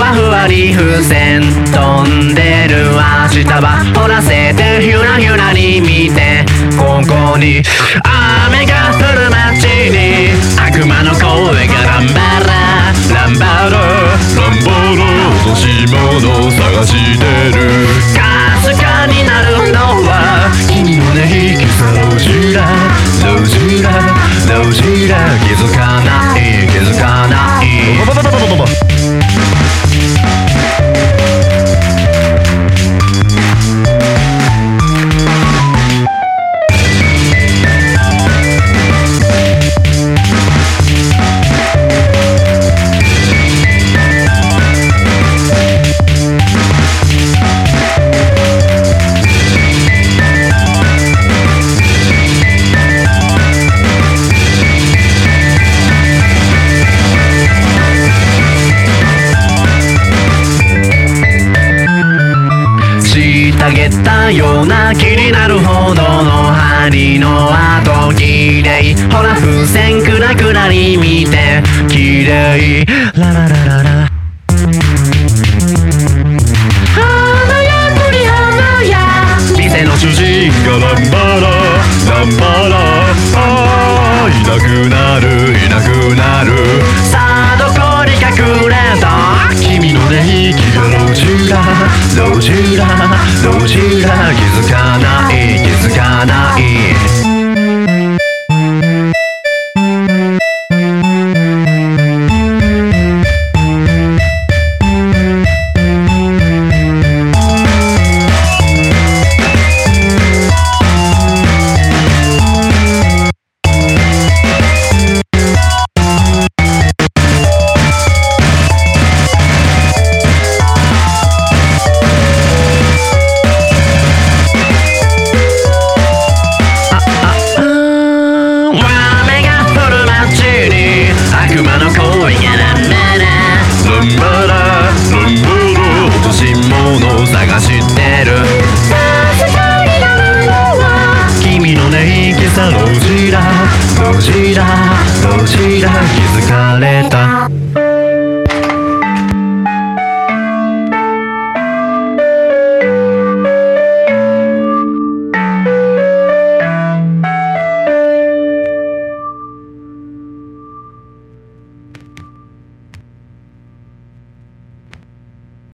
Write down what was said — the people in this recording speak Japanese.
わふわり風船飛んでる明日は掘らせてヒュラヒュラに見てここに雨が降る街に悪魔の声がランバラランバラランボの落とし物を探してる。虐げたような気になるほどの針の跡綺麗ほら風船クラクラに見て綺麗。ラララララ。花や鳥花や。店の主人がランバラランバラあーいなくなるいなくなる。ロジラロジラ気づかない気づかないの恋がなまらルンバラルンブル落とし物を探してる。君のねいきさ路地だ路地だ路地気づかれた。